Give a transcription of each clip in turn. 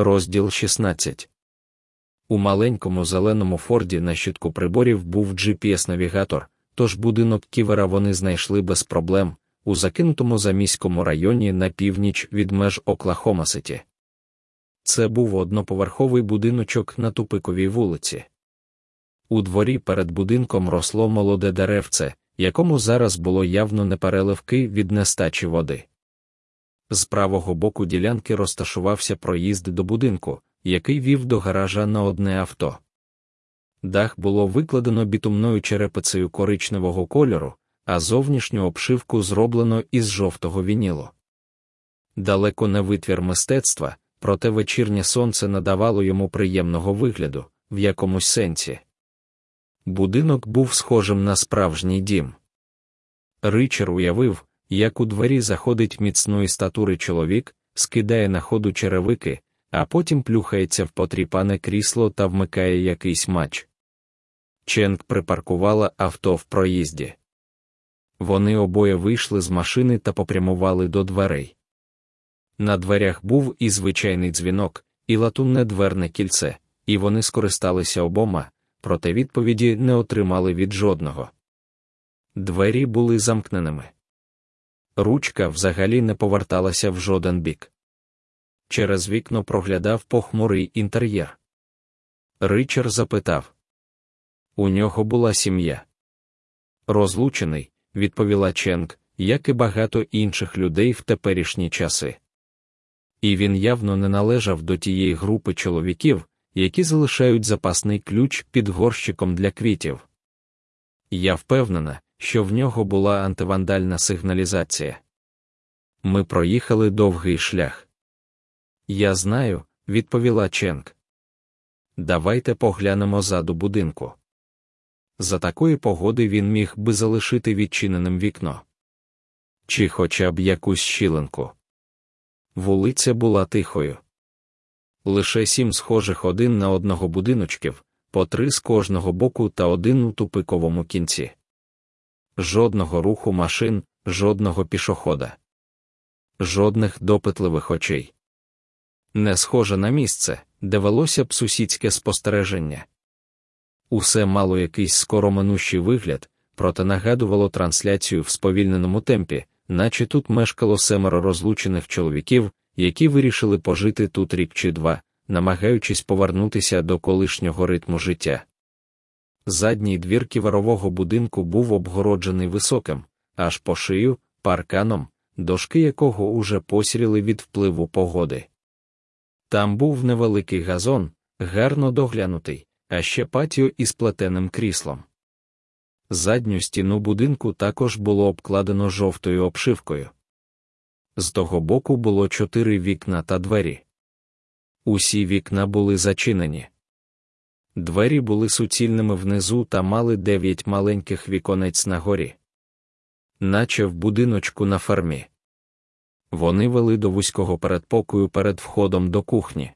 Розділ 16 У маленькому зеленому форді на щитку приборів був GPS-навігатор, тож будинок ківера вони знайшли без проблем у закинутому заміському районі на північ від меж Оклахома-Ситі. Це був одноповерховий будиночок на тупиковій вулиці. У дворі перед будинком росло молоде деревце, якому зараз було явно непереливки від нестачі води. З правого боку ділянки розташувався проїзд до будинку, який вів до гаража на одне авто. Дах було викладено бітумною черепицею коричневого кольору, а зовнішню обшивку зроблено із жовтого вінілу. Далеко не витвір мистецтва, проте вечірнє сонце надавало йому приємного вигляду, в якомусь сенсі. Будинок був схожим на справжній дім. Ричер уявив, як у двері заходить міцної статури чоловік, скидає на ходу черевики, а потім плюхається в потріпане крісло та вмикає якийсь матч. Ченк припаркувала авто в проїзді. Вони обоє вийшли з машини та попрямували до дверей. На дверях був і звичайний дзвінок, і латунне дверне кільце, і вони скористалися обома, проте відповіді не отримали від жодного. Двері були замкненими. Ручка взагалі не поверталася в жоден бік. Через вікно проглядав похмурий інтер'єр. Ричард запитав у нього була сім'я. Розлучений, відповіла Ченк, як і багато інших людей в теперішні часи. І він явно не належав до тієї групи чоловіків, які залишають запасний ключ під горщиком для квітів. Я впевнена, що в нього була антивандальна сигналізація. Ми проїхали довгий шлях. Я знаю, відповіла Ченк. Давайте поглянемо заду будинку. За такої погоди він міг би залишити відчиненим вікно. Чи хоча б якусь щілинку. Вулиця була тихою. Лише сім схожих один на одного будиночків, по три з кожного боку та один у тупиковому кінці. Жодного руху машин, жодного пішохода, жодних допитливих очей. Не схоже на місце, де велося б сусідське спостереження. Усе мало якийсь скороминущий вигляд, проте нагадувало трансляцію в сповільненому темпі, наче тут мешкало семеро розлучених чоловіків, які вирішили пожити тут рік чи два, намагаючись повернутися до колишнього ритму життя. Задній двір ківерового будинку був обгороджений високим, аж по шию, парканом, дошки якого уже посіріли від впливу погоди. Там був невеликий газон, гарно доглянутий, а ще патіо із плетеним кріслом. Задню стіну будинку також було обкладено жовтою обшивкою. З того боку було чотири вікна та двері. Усі вікна були зачинені. Двері були суцільними внизу та мали дев'ять маленьких віконець на горі. наче в будиночку на фермі. Вони вели до вузького передпокою перед входом до кухні.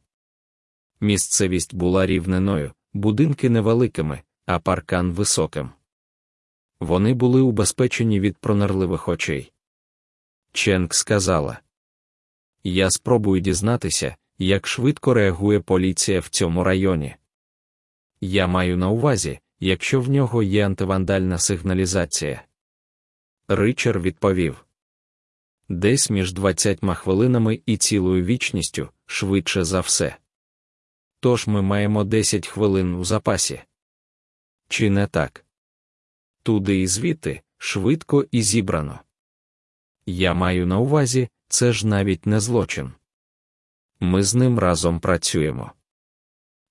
Місцевість була рівненою, будинки невеликими, а паркан високим. Вони були убезпечені від пронерливих очей. Ченк сказала: Я спробую дізнатися, як швидко реагує поліція в цьому районі. Я маю на увазі, якщо в нього є антивандальна сигналізація. Ричар відповів десь між двадцятьма хвилинами і цілою вічністю, швидше за все. Тож ми маємо 10 хвилин у запасі. Чи не так? Туди і звідти, швидко і зібрано. Я маю на увазі, це ж навіть не злочин. Ми з ним разом працюємо.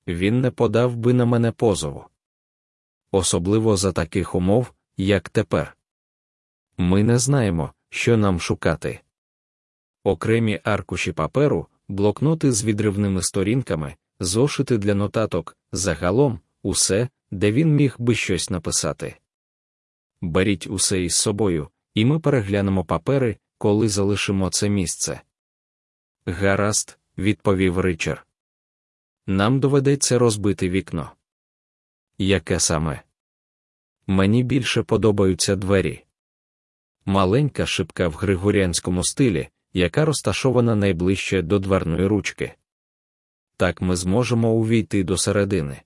Він не подав би на мене позову. Особливо за таких умов, як тепер. Ми не знаємо, що нам шукати. Окремі аркуші паперу, блокноти з відривними сторінками, зошити для нотаток, загалом, усе, де він міг би щось написати. Беріть усе із собою, і ми переглянемо папери, коли залишимо це місце. Гаразд, відповів Ричард. Нам доведеться розбити вікно. Яке саме? Мені більше подобаються двері. Маленька шибка в григоріанському стилі, яка розташована найближче до дверної ручки. Так ми зможемо увійти до середини.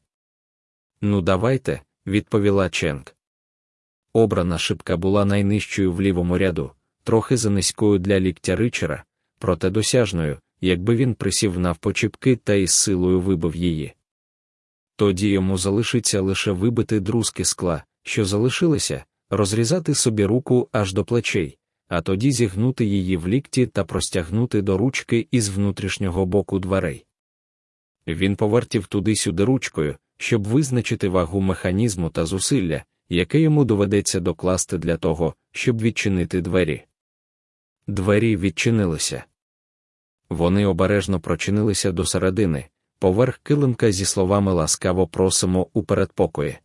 Ну, давайте, відповіла Ченк. Обрана шибка була найнижчою в лівому ряду, трохи занизькою для ліктя ричера, проте досяжною, якби він присів навпочіпки та із силою вибив її. Тоді йому залишиться лише вибити друзки скла, що залишилися, розрізати собі руку аж до плечей, а тоді зігнути її в лікті та простягнути до ручки із внутрішнього боку дверей. Він повертів туди-сюди ручкою, щоб визначити вагу механізму та зусилля, яке йому доведеться докласти для того, щоб відчинити двері. Двері відчинилися. Вони обережно прочинилися до середини, поверх килимка зі словами ласкаво просимо у передпокої.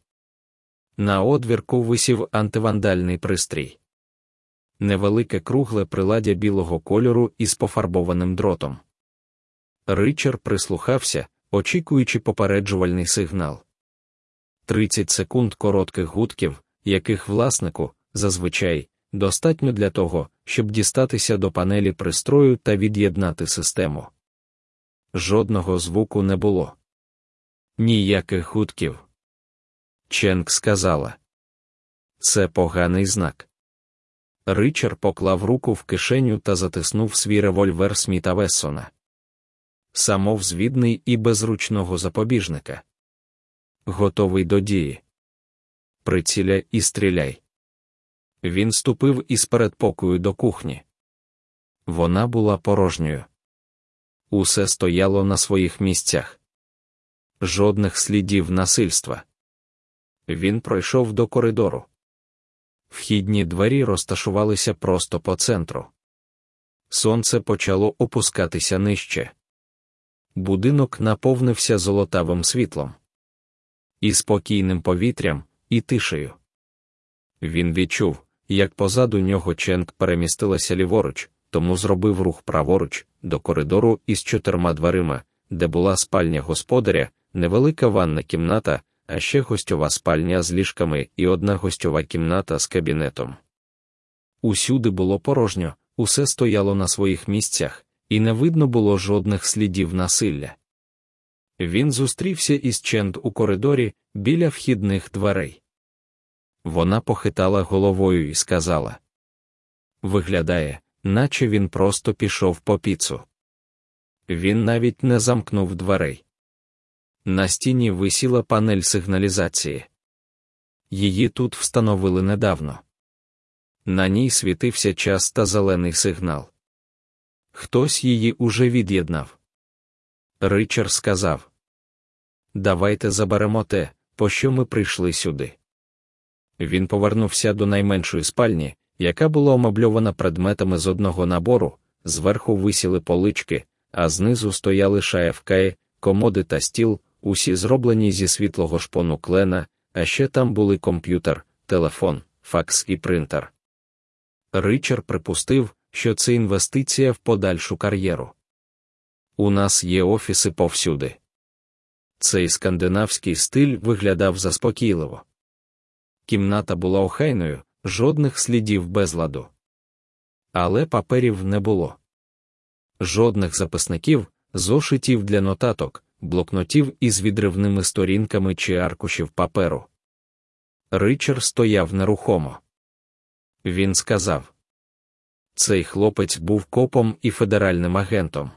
На одвірку висів антивандальний пристрій. Невелике кругле приладдя білого кольору із пофарбованим дротом. Ричард прислухався, очікуючи попереджувальний сигнал. 30 секунд коротких гудків, яких власнику, зазвичай, достатньо для того, щоб дістатися до панелі пристрою та від'єднати систему. Жодного звуку не було. Ніяких гудків. Ченк сказала. Це поганий знак. Ричард поклав руку в кишеню та затиснув свій револьвер Сміта Вессона. Самовзвідний і безручного запобіжника. Готовий до дії. Приціляй і стріляй. Він ступив із передпокою до кухні. Вона була порожньою. Усе стояло на своїх місцях. Жодних слідів насильства. Він пройшов до коридору. Вхідні двері розташувалися просто по центру. Сонце почало опускатися нижче. Будинок наповнився золотавим світлом, і спокійним повітрям, і тишею. Він відчув, як позаду нього Ченк перемістилася ліворуч, тому зробив рух праворуч, до коридору із чотирма дверима, де була спальня господаря, невелика ванна кімната, а ще гостьова спальня з ліжками і одна гостьова кімната з кабінетом. Усюди було порожньо, усе стояло на своїх місцях, і не видно було жодних слідів насилля. Він зустрівся із Ченд у коридорі біля вхідних дверей. Вона похитала головою і сказала: Виглядає, наче він просто пішов по піцу. Він навіть не замкнув дверей. На стіні висіла панель сигналізації. Її тут встановили недавно. На ній світився час та зелений сигнал. Хтось її уже від'єднав. Ричард сказав: Давайте заберемо те, по що ми прийшли сюди. Він повернувся до найменшої спальні, яка була омобльована предметами з одного набору, зверху висіли полички, а знизу стояли шаєвкаї, комоди та стіл, усі зроблені зі світлого шпону клена, а ще там були комп'ютер, телефон, факс і принтер. Ричард припустив, що це інвестиція в подальшу кар'єру. У нас є офіси повсюди. Цей скандинавський стиль виглядав заспокійливо. Кімната була охайною, жодних слідів безладу. Але паперів не було. Жодних записників, зошитів для нотаток, блокнотів із відривними сторінками чи аркушів паперу. Ричард стояв нерухомо. Він сказав: Цей хлопець був копом і федеральним агентом.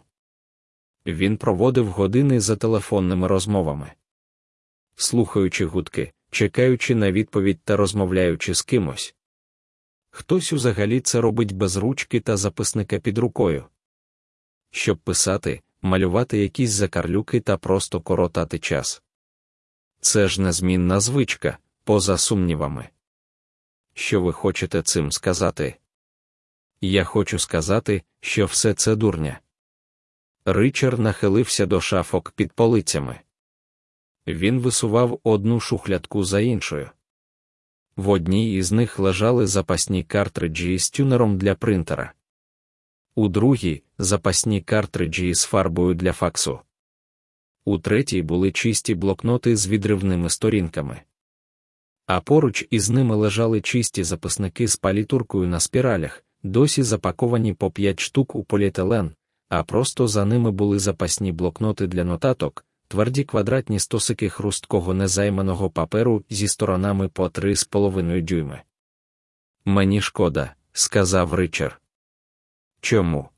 Він проводив години за телефонними розмовами. Слухаючи гудки, чекаючи на відповідь та розмовляючи з кимось. Хтось узагалі це робить без ручки та записника під рукою. Щоб писати, малювати якісь закарлюки та просто коротати час. Це ж незмінна звичка, поза сумнівами. Що ви хочете цим сказати? Я хочу сказати, що все це дурня. Ричард нахилився до шафок під полицями. Він висував одну шухлядку за іншою. В одній із них лежали запасні картриджі з тюнером для принтера, у другій запасні картриджі з фарбою для факсу. У третій були чисті блокноти з відривними сторінками. А поруч із ними лежали чисті записники з палітуркою на спіралях, досі запаковані по п'ять штук у поліетилен, а просто за ними були запасні блокноти для нотаток, тверді квадратні стосики хрусткого незайманого паперу зі сторонами по три з половиною дюйми. Мені шкода, сказав Ричард. Чому?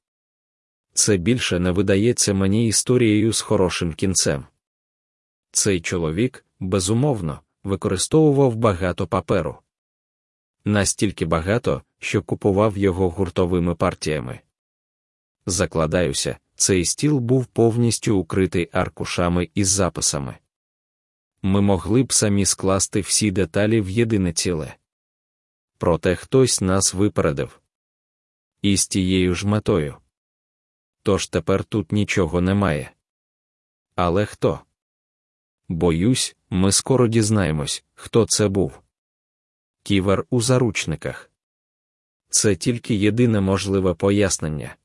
Це більше не видається мені історією з хорошим кінцем. Цей чоловік, безумовно, використовував багато паперу. Настільки багато, що купував його гуртовими партіями. Закладаюся, цей стіл був повністю укритий аркушами із записами. Ми могли б самі скласти всі деталі в єдине ціле. Проте хтось нас випередив. І з тією ж метою. Тож тепер тут нічого немає. Але хто? Боюсь, ми скоро дізнаємось, хто це був. Ківер у заручниках. Це тільки єдине можливе пояснення.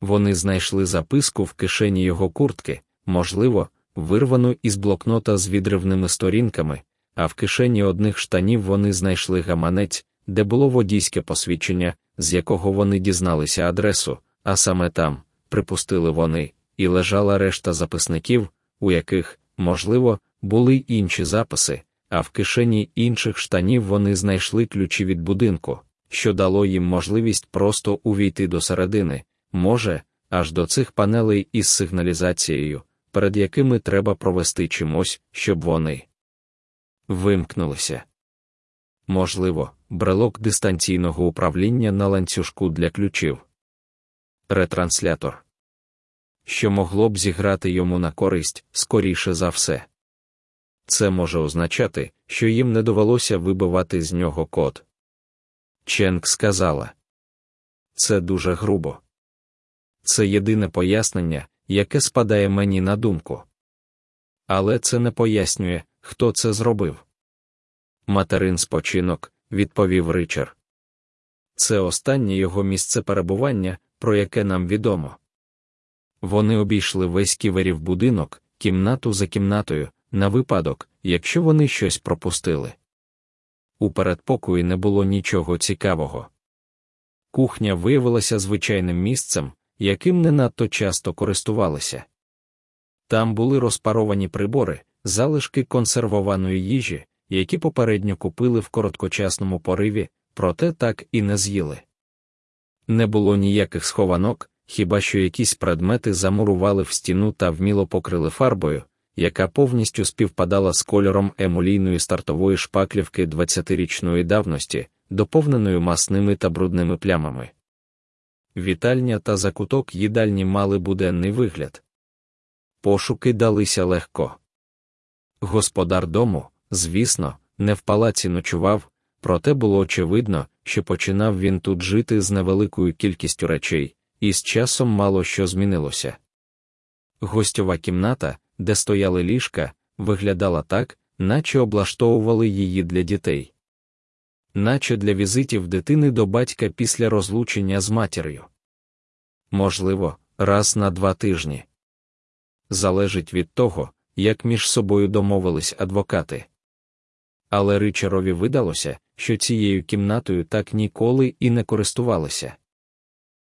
Вони знайшли записку в кишені його куртки, можливо, вирвану із блокнота з відривними сторінками, а в кишені одних штанів вони знайшли гаманець, де було водійське посвідчення, з якого вони дізналися адресу, а саме там, припустили вони, і лежала решта записників, у яких, можливо, були інші записи, а в кишені інших штанів вони знайшли ключі від будинку, що дало їм можливість просто увійти до середини, може, аж до цих панелей із сигналізацією, перед якими треба провести чимось, щоб вони вимкнулися. Можливо, брелок дистанційного управління на ланцюжку для ключів. Ретранслятор. Що могло б зіграти йому на користь скоріше за все. Це може означати, що їм не довелося вибивати з нього код. Ченк сказала. Це дуже грубо. Це єдине пояснення, яке спадає мені на думку. Але це не пояснює, хто це зробив. Материн спочинок, відповів Ричард. Це останнє його місце перебування, про яке нам відомо. Вони обійшли весь ківерів будинок, кімнату за кімнатою, на випадок, якщо вони щось пропустили. У передпокої не було нічого цікавого. Кухня виявилася звичайним місцем, яким не надто часто користувалися. Там були розпаровані прибори, залишки консервованої їжі, які попередньо купили в короткочасному пориві, проте так і не з'їли. Не було ніяких схованок, хіба що якісь предмети замурували в стіну та вміло покрили фарбою, яка повністю співпадала з кольором емулійної стартової шпаклівки 20-річної давності, доповненою масними та брудними плямами. Вітальня та закуток їдальні мали буденний вигляд. Пошуки далися легко. Господар дому, звісно, не в палаці ночував, проте було очевидно, що починав він тут жити з невеликою кількістю речей, і з часом мало що змінилося. Гостьова кімната, де стояли ліжка, виглядала так, наче облаштовували її для дітей, наче для візитів дитини до батька після розлучення з матір'ю. Можливо, раз на два тижні. Залежить від того, як між собою домовились адвокати. Але Ричарові видалося, що цією кімнатою так ніколи і не користувалися.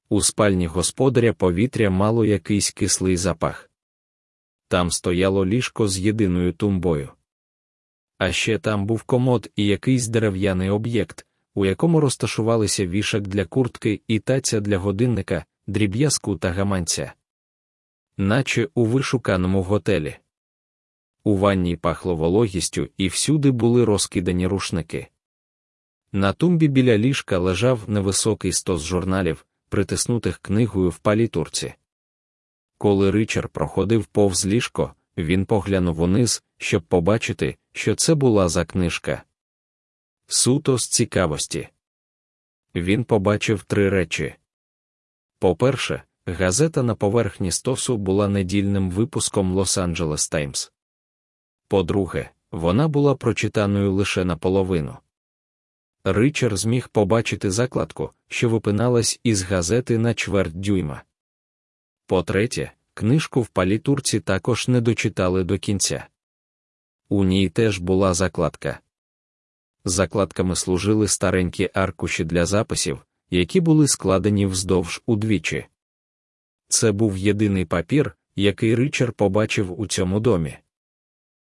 У спальні господаря повітря мало якийсь кислий запах. Там стояло ліжко з єдиною тумбою. А ще там був комод і якийсь дерев'яний об'єкт, у якому розташувалися вішак для куртки і таця для годинника, дріб'язку та гаманця. Наче у вишуканому готелі. У ванні пахло вологістю і всюди були розкидані рушники. На тумбі біля ліжка лежав невисокий стос журналів, притиснутих книгою в палітурці. Коли Ричард проходив повз ліжко, він поглянув униз, щоб побачити, що це була за книжка. Суто з цікавості. Він побачив три речі. По-перше, газета на поверхні стосу була недільним випуском Лос-Анджелес Таймс. По-друге, вона була прочитаною лише наполовину. Ричард зміг побачити закладку, що випиналась із газети на чверть дюйма. По-третє, книжку в палітурці також не дочитали до кінця. У ній теж була закладка. Закладками служили старенькі аркуші для записів, які були складені вздовж удвічі. Це був єдиний папір, який Ричард побачив у цьому домі.